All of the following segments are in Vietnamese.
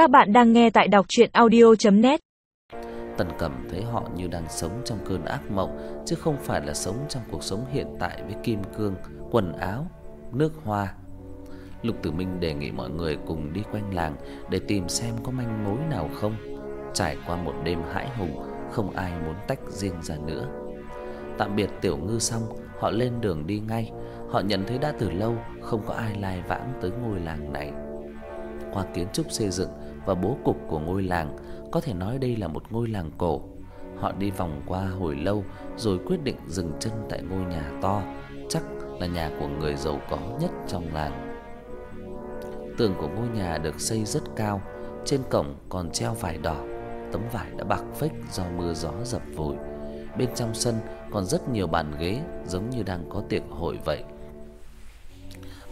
Các bạn đang nghe tại đọc audio net Tần Cẩm thấy họ như đang sống trong cơn ác mộng chứ không phải là sống trong cuộc sống hiện tại với kim cương, quần áo, nước hoa. Lục Tử Minh đề nghị mọi người cùng đi quanh làng để tìm xem có manh mối nào không. Trải qua một đêm hãi hùng, không ai muốn tách riêng ra nữa. Tạm biệt Tiểu Ngư xong, họ lên đường đi ngay. Họ nhận thấy đã từ lâu không có ai lai vãng tới ngôi làng này. Qua kiến trúc xây dựng và bố cục của ngôi làng, có thể nói đây là một ngôi làng cổ. Họ đi vòng qua hồi lâu rồi quyết định dừng chân tại ngôi nhà to, chắc là nhà của người giàu có nhất trong làng. Tường của ngôi nhà được xây rất cao, trên cổng còn treo vải đỏ, tấm vải đã bạc phết do mưa gió dập vùi. Bên trong sân còn rất nhiều bàn ghế giống như đang có tiệc hội vậy.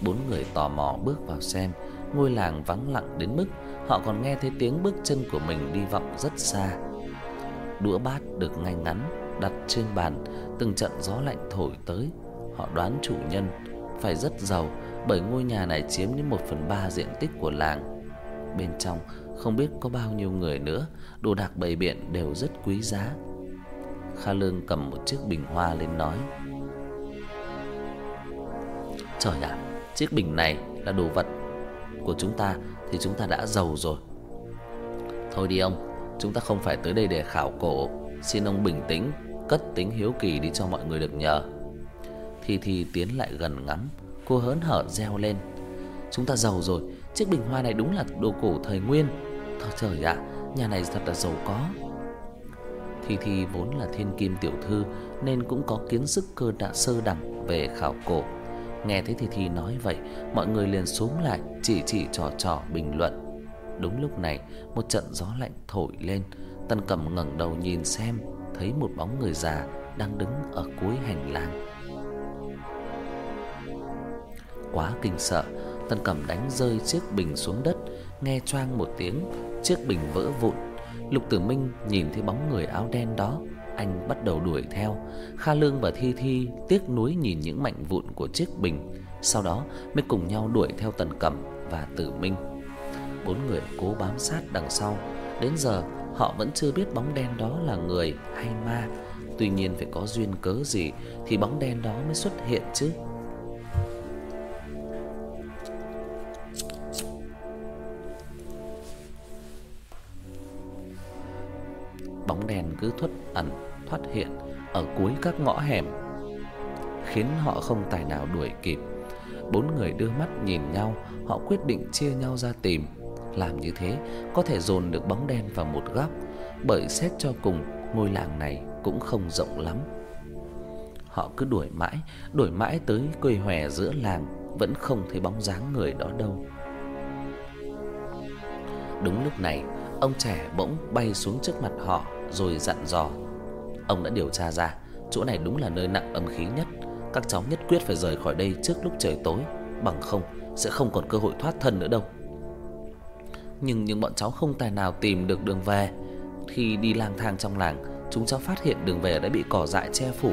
Bốn người tò mò bước vào xem, ngôi làng vắng lặng đến mức họ còn nghe thấy tiếng bước chân của mình đi vọng rất xa. Đũa bát được ngay ngắn đặt trên bàn, từng trận gió lạnh thổi tới. Họ đoán chủ nhân phải rất giàu bởi ngôi nhà này chiếm đến 1 phần 3 diện tích của làng. Bên trong không biết có bao nhiêu người nữa, đồ đạc bày biện đều rất quý giá. Kha Lương cầm một chiếc bình hoa lên nói: "Trời ạ, chiếc bình này là đồ vật của chúng ta thì chúng ta đã giàu rồi. Thôi đi ông, chúng ta không phải tới đây để khảo cổ, xin ông bình tĩnh, cất tính hiếu kỳ đi cho mọi người được nhờ." Thi Thi tiến lại gần ngắm, cô hớn hở reo lên. "Chúng ta giàu rồi, chiếc bình hoa này đúng là đồ cổ thời nguyên. Thôi trời ạ, nhà này thật là giàu có." Thi Thi vốn là thiên kim tiểu thư nên cũng có kiến thức cơ đã sơ đẳng về khảo cổ. Nghe thấy Thi Thi nói vậy, mọi người liền xuống lại chỉ chỉ trò trò bình luận. Đúng lúc này, một trận gió lạnh thổi lên, Tân Cẩm ngẩng đầu nhìn xem, thấy một bóng người già đang đứng ở cuối hành lang. Quá kinh sợ, Tân Cẩm đánh rơi chiếc bình xuống đất, nghe choang một tiếng, chiếc bình vỡ vụn. Lục Tử Minh nhìn thấy bóng người áo đen đó, anh bắt đầu đuổi theo. Kha Lương và Thi Thi tiếc nuối nhìn những mảnh vụn của chiếc bình, sau đó mới cùng nhau đuổi theo Tần Cẩm và Tử Minh. Bốn người cố bám sát đằng sau, đến giờ họ vẫn chưa biết bóng đen đó là người hay ma. Tuy nhiên phải có duyên cớ gì thì bóng đen đó mới xuất hiện chứ. Bóng đèn cứ thoát ẩn thoát hiện ở cuối các ngõ hẻm, khiến họ không tài nào đuổi kịp. Bốn người đưa mắt nhìn nhau, họ quyết định chia nhau ra tìm. Làm như thế có thể dồn được bóng đen vào một góc, bởi xét cho cùng ngôi làng này cũng không rộng lắm. Họ cứ đuổi mãi, đuổi mãi tới cây hòe giữa làng vẫn không thấy bóng dáng người đó đâu. Đúng lúc này, ông trẻ bỗng bay xuống trước mặt họ rồi dặn dò. Ông đã điều tra ra, chỗ này đúng là nơi nặng âm khí nhất, các cháu nhất quyết phải rời khỏi đây trước lúc trời tối, bằng không sẽ không còn cơ hội thoát thân nữa đâu. Nhưng những bọn cháu không tài nào tìm được đường về. Khi đi lang thang trong làng, chúng cháu phát hiện đường về đã bị cỏ dại che phủ.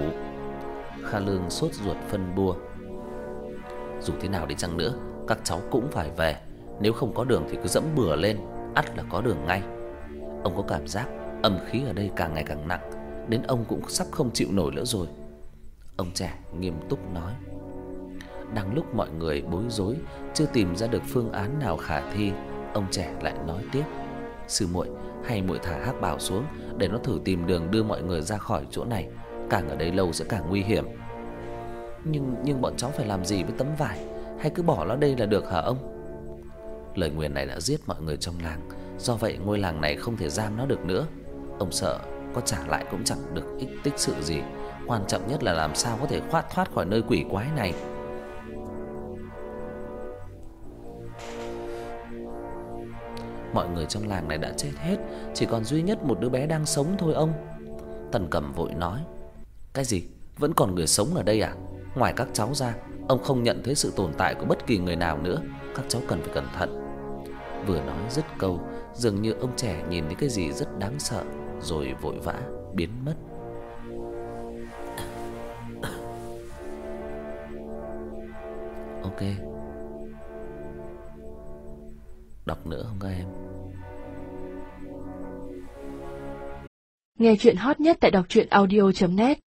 Kha Lương sốt ruột phân bua. Dù thế nào đi chăng nữa, các cháu cũng phải về, nếu không có đường thì cứ dẫm bừa lên, ắt là có đường ngay. Ông có cảm giác âm khí ở đây càng ngày càng nặng, đến ông cũng sắp không chịu nổi nữa rồi. Ông trẻ nghiêm túc nói. Đang lúc mọi người bối rối, chưa tìm ra được phương án nào khả thi, ông trẻ lại nói tiếp: "Sư muội, hay muội thả Hắc Bảo xuống để nó thử tìm đường đưa mọi người ra khỏi chỗ này, càng ở đây lâu sẽ càng nguy hiểm." Nhưng nhưng bọn cháu phải làm gì với tấm vải, hay cứ bỏ nó đây là được hả ông? Lời nguyền này đã giết mọi người trong làng, do vậy ngôi làng này không thể giam nó được nữa. Ông sợ có trả lại cũng chẳng được ích tích sự gì, quan trọng nhất là làm sao có thể thoát thoát khỏi nơi quỷ quái này. Mọi người trong làng này đã chết hết, chỉ còn duy nhất một đứa bé đang sống thôi ông." Tần Cẩm vội nói. "Cái gì? Vẫn còn người sống ở đây à? Ngoài các cháu ra, ông không nhận thấy sự tồn tại của bất kỳ người nào nữa, các cháu cần phải cẩn thận." vừa nói dứt câu, dường như ông trẻ nhìn thấy cái gì rất đáng sợ rồi vội vã biến mất. Ok. Đọc nữa không các em? Nghe truyện hot nhất tại đọc truyện audio net